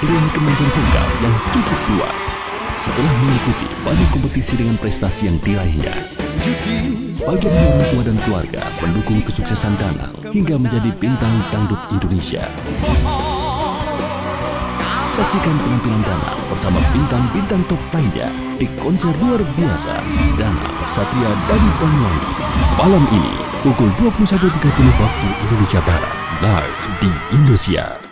dengan kemampuan vokal yang cukup luas. Setelah mengikuti banyak kompetisi dengan prestasi yang diraihnya, bagian orang tua dan keluarga mendukung kesuksesan Danang hingga menjadi bintang dangdut Indonesia. Saksikan penampilan Danang bersama bintang-bintang top lainnya di konser luar biasa Danang Satria dari Banyuwangi. Malam ini pukul 21.30 waktu Indonesia Barat live di Indosiar.